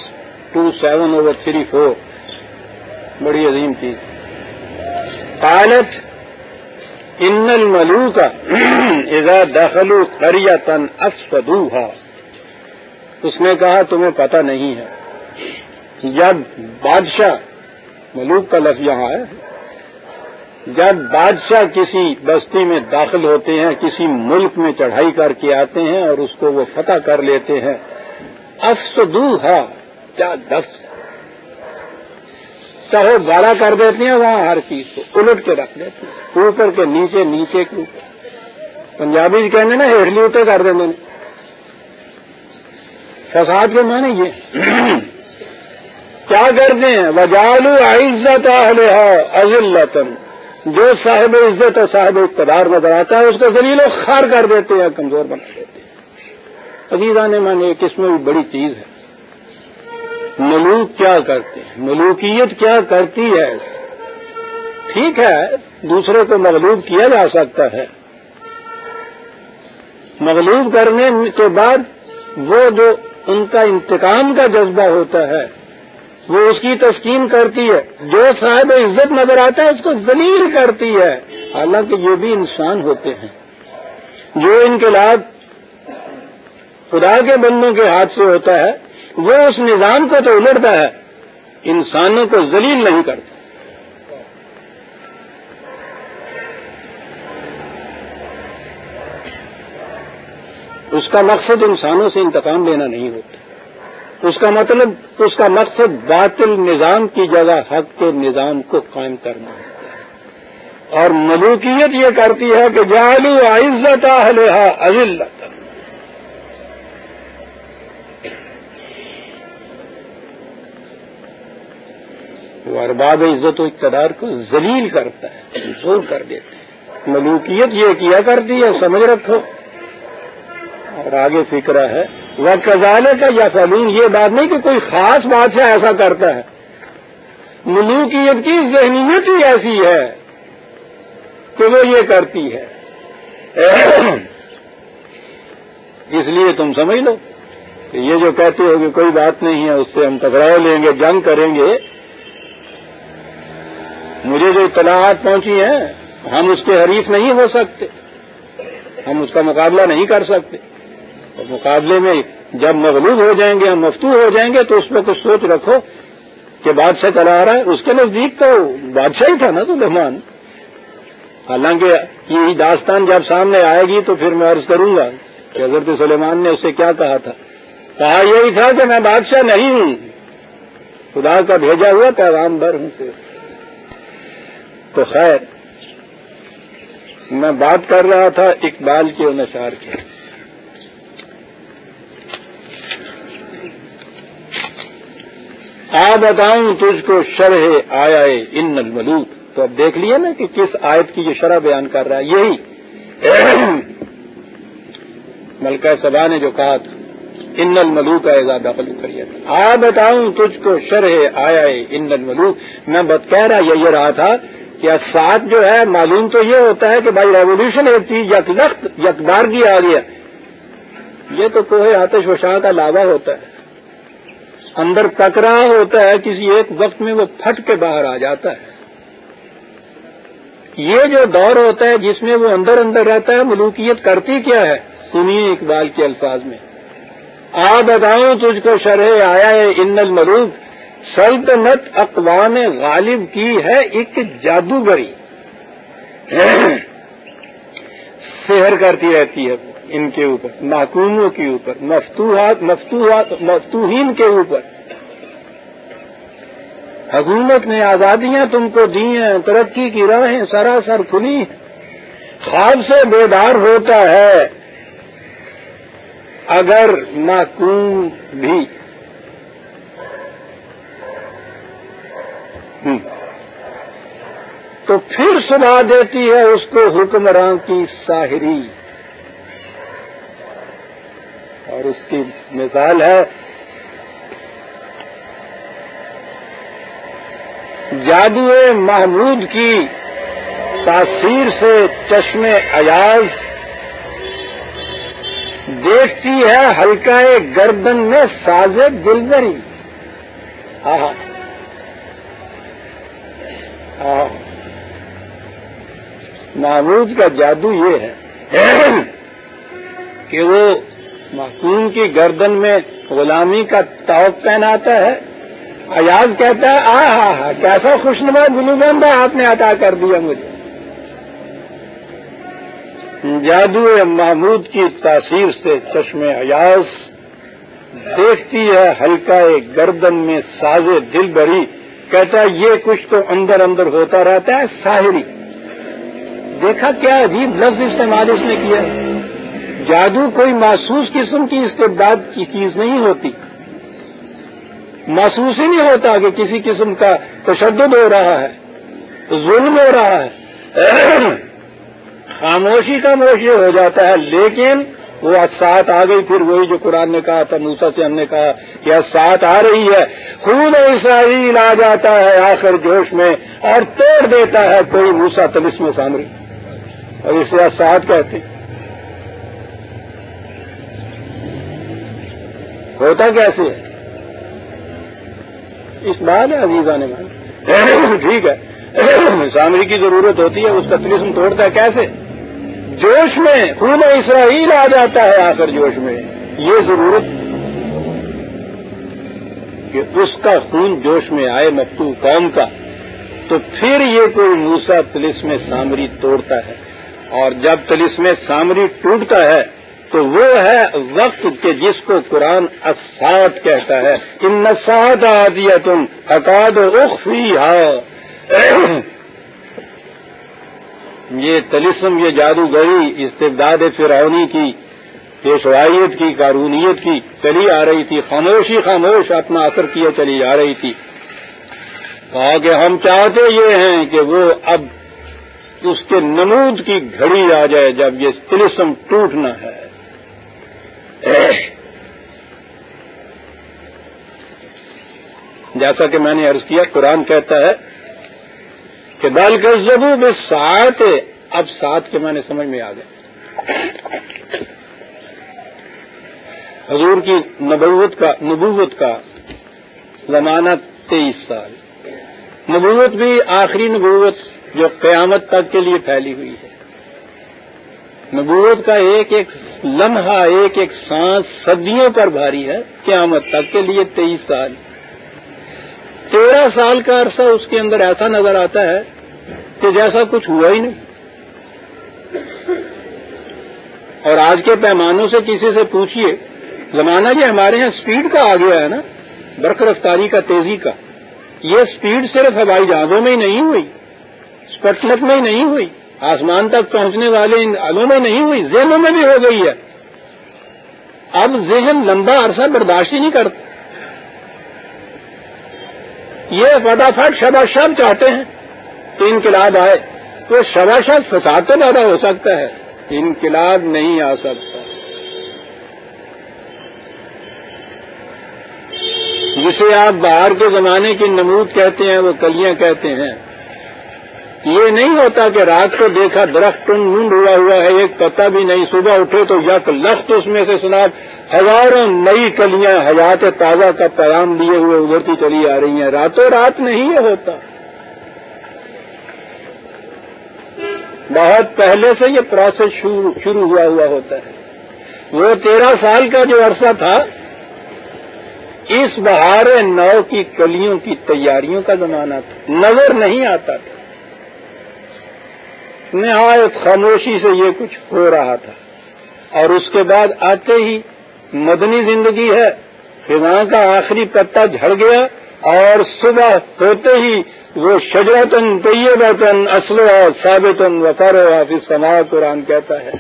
two seven over three four. بڑی عظیم چیز۔ کالت ان الملو کا اذا دخلو کریا تن اس نے کہا، تمہیں پتہ نہیں ہے۔ جب بادشاہ ملوک کا لفظ یہاں ہے۔ جب بادشاہ کسی بستی میں داخل ہوتے ہیں، کسی ملک میں چڑھائی کر کے آتے ہیں اور اس کو وہ فتح کر لیتے ہیں۔ افسدو کیا دس چاہے گاڑا کر دیتے ہیں، وہاں ہر چیز کو الٹ کے رکھ دیتے ہیں۔ اوپر کے نیچے نیچے کے اوپر۔ پنجابی کہنے نا، ہیٹلی اٹھے کر دیں فساد کے معنی یہ۔ کیا کرتے ہیں؟ وجالو عزت عزلتن جو صاحب عزت اور صاحب اقتدار نظر آتا ہے، اس کو ذلیل و خار کر دیتے ہیں، کمزور بنا دیتے ہیں۔ عزیزہ نے مانے ایک اس میں بھی بڑی چیز ہے۔ ملوک کیا کرتے ہیں؟ ملوکیت کیا کرتی ہے؟ ٹھیک ہے، دوسرے کو مغلوب کیا جا سکتا ہے۔ مغلوب کرنے کے بعد وہ جو ان کا انتقام کا جذبہ ہوتا ہے، وہ اس کی تسکین کرتی ہے۔ جو صاحب عزت نظر آتا ہے، اس کو ذلیل کرتی ہے۔ حالانکہ یہ بھی انسان ہوتے ہیں۔ جو انقلاب خدا کے بندوں کے ہاتھ سے ہوتا ہے وہ اس نظام کو تو الٹتا ہے، انسانوں کو ذلیل نہیں کرتا۔ اس کا مقصد انسانوں سے انتقام لینا نہیں ہوتا۔ اس کا مطلب اس کا مقصد باطل نظام کی جگہ حق کے نظام کو قائم کرنا۔ ہوتا ہے اور ملوکیت یہ کرتی ہے کہ جالو عزت اہلہ عزلت وہ ارباب عزت و اقتدار کو ذلیل کرتا ہے زور کر دیتا ہے۔ ملوکیت یہ کیا کرتی ہے، سمجھ رکھو۔ اور آگے فکرہ ہے وہ کزالے کا یا فلون یہ بات نہیں کہ کوئی خاص بادشاہ ایسا کرتا ہے۔ ملوکیت کی ذہنیت ہی ایسی ہے کہ وہ یہ کرتی ہے۔ اس لیے تم سمجھ لو کہ یہ جو کہتے ہو کہ کوئی بات نہیں ہے، اس سے ہم ٹکراؤ لیں گے، جنگ کریں گے مجھے جو اطلاعات پہنچی ہیں، ہم اس کے حریف نہیں ہو سکتے۔ ہم اس کا مقابلہ نہیں کر سکتے۔ اور مقابلے میں جب مغلوب ہو جائیں گے، ہم مفتو ہو جائیں گے، تو اس میں کچھ سوچ رکھو کہ بادشاہ چلا رہا ہے، اس کے نزدیک تو بادشاہ ہی تھا نا تو مہمان حالانکہ یہ داستان جب سامنے آئے گی تو پھر میں عرض کروں گا کہ حضرت سلیمان نے اسے کیا کہا تھا۔ کہا یہی تھا کہ میں بادشاہ نہیں ہوں۔ خدا کا بھیجا ہوا پیغام بھر ہوں۔ تو خیر میں بات کر رہا تھا اقبال کے انشار کی۔ آ بتاؤں تجھ کو شرح آیا ان الملوک۔ تو اب دیکھ لیے نا کہ کس آیت کی یہ شرح بیان کر رہا ہے۔ یہی ملکہ سبا نے جو کہا تھا، ان الملوک کا اعزاز دخل کریے۔ آ بتاؤں تجھ کو شرح آیا ان الملوک۔ میں بت کہہ رہا یہ رہا تھا کہ ساتھ جو ہے، معلوم تو یہ ہوتا ہے کہ بھائی ریولیوشن ایک چیز یک وقت یکبار کی آ گیا یہ تو کوہ آتش وشاں کا لاوا ہوتا ہے۔ اندر ککرا ہوتا ہے، کسی ایک وقت میں وہ پھٹ کے باہر آ جاتا ہے۔ یہ جو دور ہوتا ہے، جس میں وہ اندر اندر رہتا ہے، ملوکیت کرتی کیا ہے؟ سنیے اقبال کے الفاظ میں۔ آ بتاؤں تجھ کو شرح، آیا ہے ان المروف سلطنت اقوام غالب کی ہے ایک جادوگری۔ سحر کرتی رہتی ہے ان کے اوپر محکوموں کے اوپر، مفتوحات مفتوحات، مفتوحین کے اوپر۔ حکومت نے آزادیاں تم کو دی ہیں، ترقی کی راہیں سراسر کھلی خواب سے بیدار ہوتا ہے اگر محکوم بھی۔ تو پھر سنا دیتی ہے اس کو حکمراں کی ساحری۔ اور اس کی مثال ہے جادو محمود کی تاثیر سے چشم ایاز دیکھتی ہے ہلکا گردن میں ساز دلبری۔ ہاں محمود کا جادو یہ ہے کہ وہ محکوم کی گردن میں غلامی کا توق پہناتا ہے۔ ایاز کہتا ہے آ ہاں ہاں کیسا خوشنما گلو بندہ آپ نے عطا کر دیا مجھے۔ جادو محمود کی تاثیر سے چشم ایاز دیکھتی ہے، ہلکا گردن میں ساز دل بری کہتا ہے، یہ کچھ تو اندر اندر ہوتا رہتا ہے، ساحری۔ دیکھا کیا عجیب لفظ استعمال اس نے کیا؟ جادو کوئی محسوس قسم کی استعداد کی چیز نہیں ہوتی۔ محسوس ہی نہیں ہوتا کہ کسی قسم کا تشدد ہو رہا ہے، ظلم ہو رہا ہے۔ خاموشی کا موشی ہو جاتا ہے، لیکن وہ ساتھ آ گئی۔ پھر وہی جو قرآن نے کہا تھا موسا سے ہم نے کہا کہ ساتھ آ رہی ہے۔ خون اسرائیل آ جاتا ہے آخر جوش میں اور توڑ دیتا ہے کوئی موسا تلس میں سامری اور اسے ساتھ کہتے ہوتا کیسے ہے اس بات ہے عزیزہ نے ٹھیک ہے۔ سامری کی ضرورت ہوتی ہے، اس کا تلسم توڑتا ہے۔ کیسے؟ جوش میں خون اسرائیل آ جاتا ہے آخر جوش میں۔ یہ ضرورت کہ اس کا خون جوش میں آئے مفتو قوم کا۔ تو پھر یہ کوئی موسا تلس میں سامری توڑتا ہے۔ اور جب تلس میں سامری ٹوٹتا ہے تو وہ ہے وقت کے جس کو قرآن اسات کہتا ہے۔ ان نسات آتی تم اکاد اخفی یہ تلسم، یہ جادوگری، استبداد فرعونی کی، پیشوائیت کی، قارونیت کی چلی آ رہی تھی۔ خاموشی، خاموش اپنا اثر کیے چلی آ رہی تھی۔ کہا کہ ہم چاہتے یہ ہیں کہ وہ اب اس کے نمود کی گھڑی آ جائے جب یہ تلسم ٹوٹنا ہے۔ جیسا کہ میں نے عرض کیا، قرآن کہتا ہے کہ بال کے زبو میں سات اب سات کے میں نے سمجھ میں آ گئے۔ حضور کی نبوت کا نبوت کا زمانہ تیئیس سال۔ نبوت بھی آخری نبوت جو قیامت تک کے لیے پھیلی ہوئی ہے۔ نبوت کا ایک ایک لمحہ، ایک ایک سانس صدیوں پر بھاری ہے۔ قیامت تک کے لیے تیئیس سال۔ تیرہ سال کا عرصہ اس کے اندر ایسا نظر آتا ہے کہ جیسا کچھ ہوا ہی نہیں۔ اور آج کے پیمانوں سے کسی سے پوچھیے زمانہ یہ ہمارے یہاں سپیڈ کا آ گیا ہے نا برق رفتاری کا، تیزی کا۔ یہ سپیڈ صرف ہوائی جہازوں میں ہی نہیں ہوئی۔ اسپٹلک میں ہی نہیں ہوئی۔ آسمان تک پہنچنے والے ان آلوں میں نہیں ہوئی، ذہنوں میں بھی ہو گئی ہے۔ اب ذہن لمبا عرصہ برداشت ہی نہیں کرتا۔ یہ فٹافٹ شبا شب چاہتے ہیں۔ کہ انقلاب آئے تو شبا شب فساد تو پیدا ہو سکتا ہے۔ انقلاب نہیں آ سکتا۔ جسے آپ باہر کے زمانے کی نمود کہتے ہیں، وہ کلیاں کہتے ہیں۔ یہ نہیں ہوتا کہ رات کو دیکھا درخت منڈ ہوا ہوا ہے، ایک پتا بھی نہیں، صبح اٹھے تو یک لخت اس میں سے سناب ہزاروں نئی کلیاں حیات تازہ کا پیغام لیے ہوئے ابھرتی چلی آ رہی ہیں۔ راتوں رات نہیں یہ ہوتا۔ بہت پہلے سے یہ پروسیس شروع ہوا ہوا ہوتا ہے۔ وہ تیرہ سال کا جو عرصہ تھا، اس بہار نو کی کلیوں کی تیاریوں کا زمانہ تھا۔ نظر نہیں آتا تھا۔ نہایت خاموشی سے یہ کچھ ہو رہا تھا۔ اور اس کے بعد آتے ہی مدنی زندگی ہے۔ فضا کا آخری پتا جھڑ گیا اور صبح ہوتے ہی وہ شجرتن طیبتن اسلحہ ثابتن وفر حافظ سما قرآن کہتا ہے۔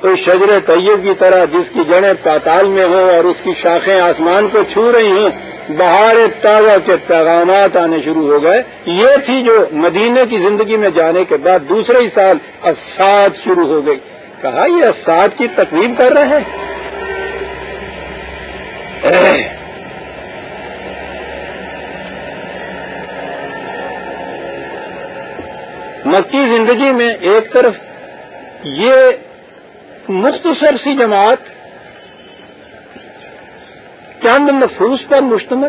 کوئی شجر طیب کی طرح جس کی جڑیں پاتال میں ہوں اور اس کی شاخیں آسمان کو چھو رہی ہوں بہار تازہ کے پیغامات آنے شروع ہو گئے۔ یہ تھی جو مدینے کی زندگی میں جانے کے بعد دوسرے ہی سال اسات شروع ہو گئی۔ کہا، یہ اسات کی تقریب کر رہے ہیں۔ مکی زندگی میں ایک طرف یہ مختصر سی جماعت چند نفوس پر مشتمل۔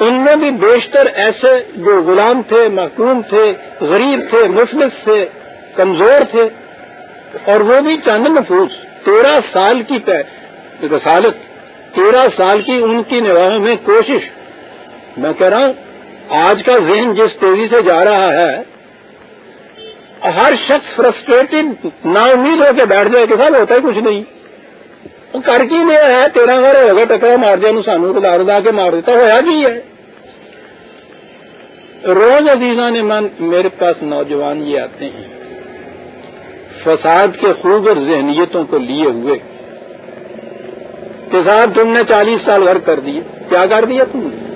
ان میں بھی بیشتر ایسے جو غلام تھے محکوم تھے، غریب تھے، مفلس تھے، کمزور تھے، اور وہ بھی چند نفوس تیرہ سال کی رسالت۔ تیرہ سال کی ان کی نگاہوں میں کوشش۔ میں کہہ رہا ہوں، آج کا ذہن جس تیزی سے جا رہا ہے، ہر شخص فرسٹریٹڈ نا امید ہو کے بیٹھ جائے کہ صاحب ہوتا ہے کچھ نہیں۔ کر کی لیا ہے تیرہ گھر ہو گیا ٹکرا مار دیا سانو تو لا کے مار دیتا ہوا کی ہے روز عزیزہ نے من میرے پاس نوجوان یہ آتے ہیں فساد کے خوب ذہنیتوں کو لیے ہوئے کہ صاحب تم نے چالیس سال گھر کر دیے کیا کر دیا تم نے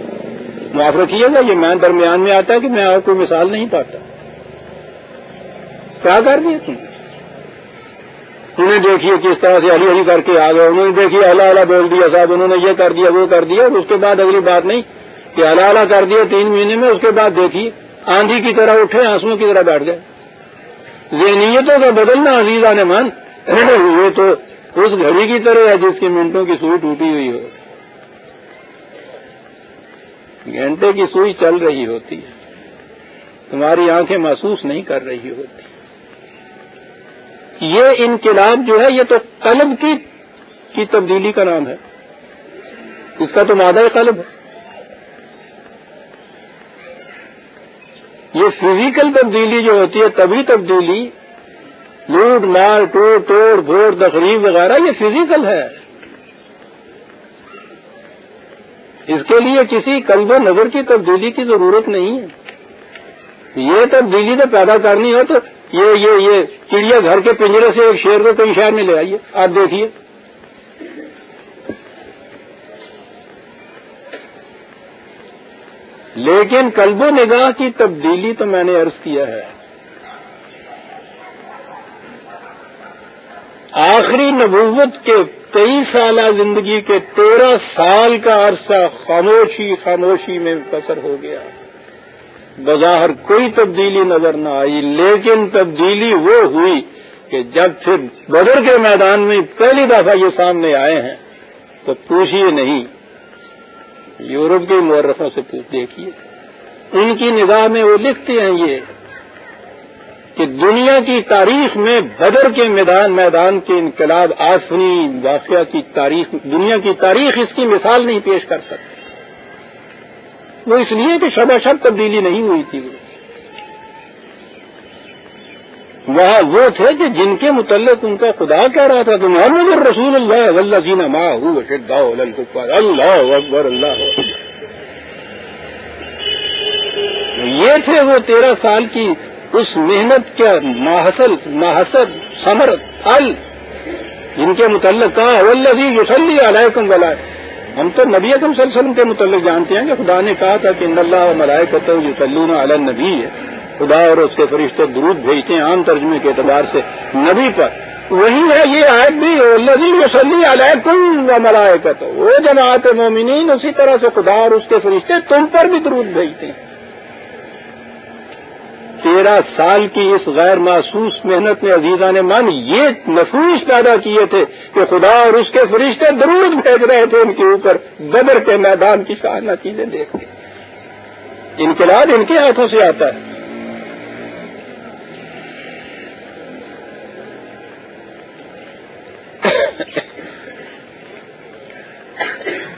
معاف رکھیے گا یہ میں درمیان میں آتا کہ میں اور کوئی مثال نہیں پاتا کیا کر دیا تم نے انہیں دیکھیے کس طرح سے علی علی کر کے آ گئے۔ انہوں نے دیکھیے اللہ اللہ بول دیا صاحب، انہوں نے یہ کر دیا، وہ کر دیا اور اس کے بعد اگلی بات نہیں کہ اللہ اللہ کر دیا تین مہینے میں، اس کے بعد دیکھیے، آندھی کی طرح اٹھے، آنسو کی طرح بیٹھ گئے۔ ذہنیتوں کا بدلنا عزیز آنے من یہ تو اس گھڑی کی طرح ہے جس کی منٹوں کی سوئی ٹوٹی ہوئی ہو۔ گھنٹے کی سوئی چل رہی ہوتی ہے۔ تمہاری آنکھیں محسوس نہیں کر رہی ہوتی۔ یہ انقلاب جو ہے، یہ تو قلب کی کی تبدیلی کا نام ہے۔ اس کا تو مادہ قلب ہے۔ یہ فزیکل تبدیلی جو ہوتی ہے، تبھی تبدیلی، لوٹ، مار ٹوڑ توڑ پھوڑ تقریب وغیرہ، یہ فزیکل ہے۔ اس کے لیے کسی قلب و نظر کی تبدیلی کی ضرورت نہیں ہے۔ یہ تبدیلی تو پیدا کرنی ہو تو یہ یہ یہ چڑیا گھر کے پنجرے سے ایک شیر کو کئی شہر میں لے آئیے، آپ دیکھیے۔ لیکن قلب و نگاہ کی تبدیلی تو میں نے عرض کیا ہے۔ آخری نبوت کے کئی سالہ زندگی کے تیرہ سال کا عرصہ خاموشی خاموشی میں بسر ہو گیا۔ بظاہر کوئی تبدیلی نظر نہ آئی، لیکن تبدیلی وہ ہوئی کہ جب پھر بدر کے میدان میں پہلی دفعہ یہ سامنے آئے ہیں، تو پوچھیے نہیں، یورپ کے مورخوں سے دیکھیے ان کی نگاہ میں وہ لکھتے ہیں یہ کہ دنیا کی تاریخ میں بدر کے میدان میدان کے انقلاب آسنی واقعہ کی تاریخ، دنیا کی تاریخ اس کی مثال نہیں پیش کر سکتی وہ اس لیے کہ شبہ شب تبدیلی نہیں ہوئی تھی۔ وہاں وہ تھے کہ جن کے متعلق ان کا خدا کہہ رہا تھا کہ محمد رسول اللہ اللہ جینا ماں اللہ اکبر، اللہ یہ تھے وہ تیرہ سال کی اس محنت کا ماحصل ماحصل سمر پھل، جن کے متعلق کہا ولزی یوسلی علیکم ولا ہم تو نبی اکم صلی اللہ علیہ وسلم کے متعلق جانتے ہیں کہ خدا نے کہا تھا کہ ان اللہ ملائے کو تو سلون علی نبی ہے خدا اور اس کے فرشتے درود بھیجتے ہیں عام ترجمے کے اعتبار سے نبی پر۔ وہی ہے یہ آیت بھی لذیل وسلی علیکم و ملائے کا وہ جماعت مومنین، اسی طرح سے خدا اور اس کے فرشتے تم پر بھی درود بھیجتے ہیں۔ تیرہ سال کی اس غیر محسوس محنت میں عزیزہ نے من یہ نفوس پیدا کیے تھے کہ خدا اور اس کے فرشتے درود بھیج رہے تھے ان کے اوپر، بدر کے میدان کی شاہنا چیزیں دیکھ کے۔ انقلاب ان کے ہاتھوں سے آتا ہے۔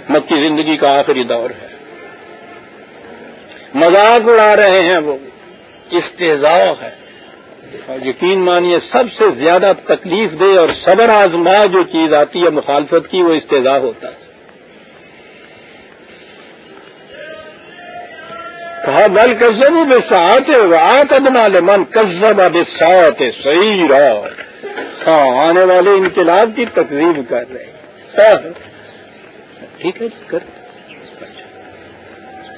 مکی زندگی کا آخری دور ہے۔ مذاق اڑا رہے ہیں وہ۔ استضاء ہے۔ اور یقین مانیے، سب سے زیادہ تکلیف دے اور صبر آزما جو چیز آتی ہے مخالفت کی، وہ استضاء ہوتا ہے۔ کہا، بل کزب بے سات رات ادنا من کزب اب سات صحیح ہاں آنے والے انقلاب کی تقریب کر رہے ہیں۔ ٹھیک ہے، کر۔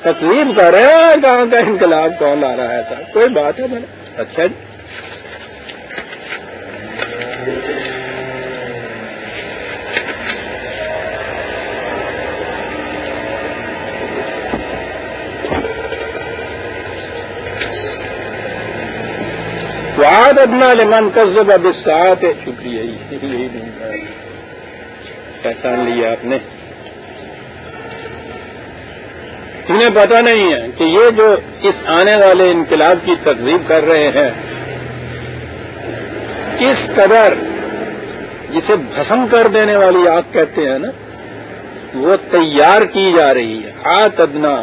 تقریب کر رہے ہیں کہاں کا انقلاب کون آ رہا تھا کوئی بات ہے میرا اچھا جی۔ واد ادنا لمن کزب اب ساتھ شکریہ، یہی پہچان لیا آپ نے۔ انہیں پتا نہیں ہے کہ یہ جو اس آنے والے انقلاب کی تقزیب کر رہے ہیں، کس قدر جسے بھسم کر دینے والی آگ کہتے ہیں نا، وہ تیار کی جا رہی ہے۔ آت ادنا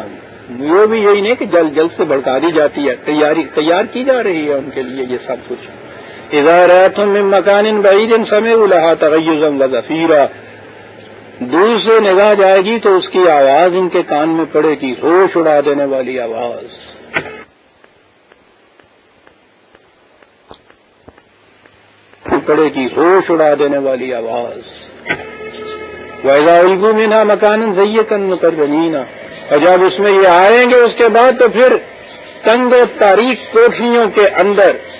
وہ بھی یہی نہیں کہ جلد جلد سے بڑھکا دی جاتی ہے، تیاری، تیار کی جا رہی ہے ان کے لیے یہ سب کچھ۔ ادارت مکان بعید سمے الحا تغیزم و ذخیرہ دور سے نگاہ جائے گی تو اس کی آواز ان کے کان میں پڑے گی، ہوش اڑا دینے والی آواز۔ پڑے گی، ہوش اڑا دینے والی آواز۔ ویزا الگو میں نہ مکان ضیے کن کر اور جب اس میں یہ آئیں گے، اس کے بعد تو پھر تنگ و تاریخ کوٹھیوں کے اندر۔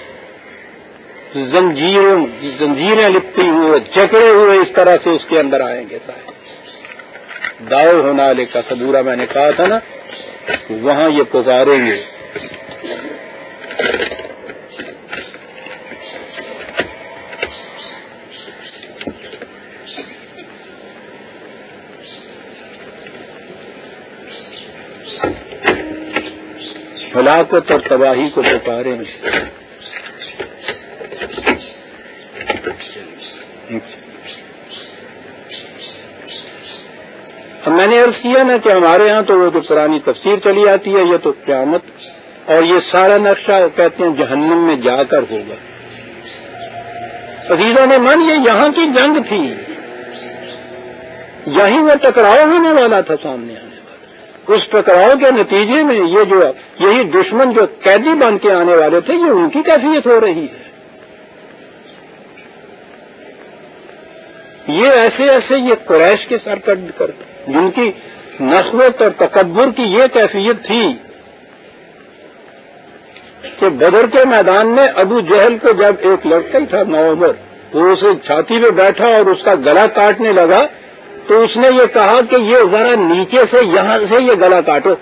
زنجیروں زنجیریں لپتی ہوئے، جکڑے ہوئے اس طرح سے اس کے اندر آئیں گے داؤ ہونا لے کا سدورا میں نے کہا تھا نا، وہاں یہ پکاریں گے۔ ہلاکت اور تباہی کو پکاریں گے۔ میں نے عرض کیا نا کہ ہمارے ہاں تو وہ جو پرانی تفسیر چلی آتی ہے، یہ تو قیامت۔ اور یہ سارا نقشہ کہتے ہیں جہنم میں جا کر ہوگا عزیزوں نے من، یہ یہاں کی جنگ تھی۔ یہیں وہ ٹکراؤ ہونے والا تھا سامنے آنے والا۔ اس ٹکراؤ کے نتیجے میں یہ جو، یہی دشمن جو قیدی بن کے آنے والے تھے، یہ ان کی کیفیت ہو رہی ہے۔ یہ ایسے ایسے یہ قریش کے سر کٹ جن کی نسبت اور تکبر کی یہ کیفیت تھی کہ بدر کے میدان میں ابو جہل کو جب ایک لڑکا ہی تھا نومبر وہ اسے چھاتی پہ بیٹھا اور اس کا گلا کاٹنے لگا، تو اس نے یہ کہا کہ یہ ذرا نیچے سے یہاں سے یہ گلا کاٹو۔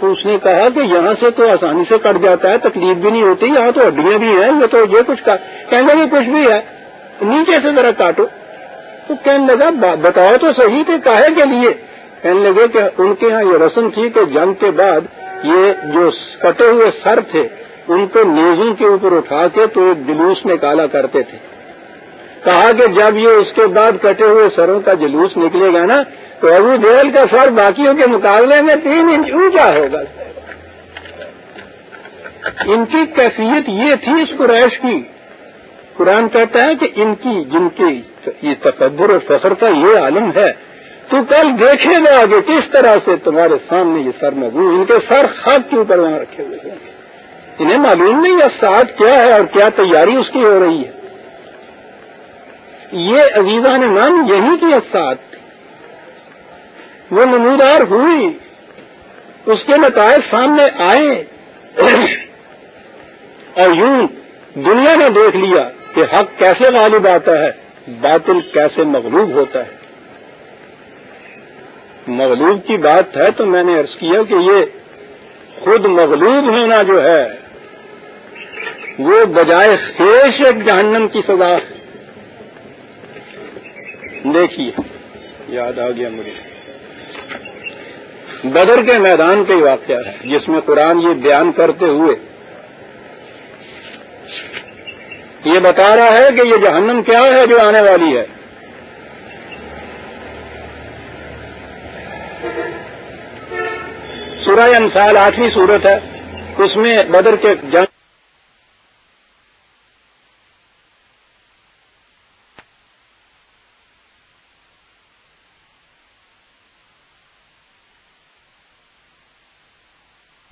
تو اس نے کہا کہ یہاں سے تو آسانی سے کٹ جاتا ہے، تکلیف بھی نہیں ہوتی، یہاں تو ہڈیاں بھی ہیں، یہ تو یہ کچھ کہنے بھی کچھ بھی ہے۔ نیچے سے ذرا کاٹو۔ تو کہنے لگا بتاؤ تو صحیح تھے، کاہے کے لیے؟ کہنے لگے کہ ان کے ہاں یہ رسم تھی کہ جنگ کے بعد یہ جو کٹے ہوئے سر تھے، ان کو نیزوں کے اوپر اٹھا کے تو ایک جلوس نکالا کرتے تھے۔ کہا کہ جب یہ اس کے بعد کٹے ہوئے سروں کا جلوس نکلے گا نا، تو ابو دیول کا سر باقیوں کے مقابلے میں تین انچ اونچا ہوگا۔ ان کی کیفیت یہ تھی اس قریش کی قرآن کہتا ہے کہ ان کی، جن کی یہ تقبر اور فخر کا یہ عالم ہے، تو کل دیکھے گا آگے کس طرح سے تمہارے سامنے یہ سر مگو ان کے سر خاک کے اوپر وہاں رکھے ہوئے ہیں۔ انہیں معلوم نہیں یہ ساتھ کیا ہے اور کیا تیاری اس کی ہو رہی ہے۔ یہ عزیزہ نے مان یہی کی ساتھ۔ وہ نمودار ہوئی۔ اس کے نتائج سامنے آئے۔ اور یوں دنیا نے دیکھ لیا۔ کہ حق کیسے غالب آتا ہے، باطل کیسے مغلوب ہوتا ہے۔ مغلوب کی بات ہے تو میں نے ارض کیا کہ یہ خود مغلوب ہونا جو ہے، وہ بجائے خیش ایک جہنم کی سزا دیکھیے، یاد آ گیا مجھے۔ بدر کے میدان کا ہی واقعہ ہے، جس میں قرآن یہ بیان کرتے ہوئے یہ بتا رہا ہے کہ یہ جہنم کیا ہے جو آنے والی ہے؟ سورہ انسال آٹھویں صورت ہے۔ اس میں بدر کے جنگ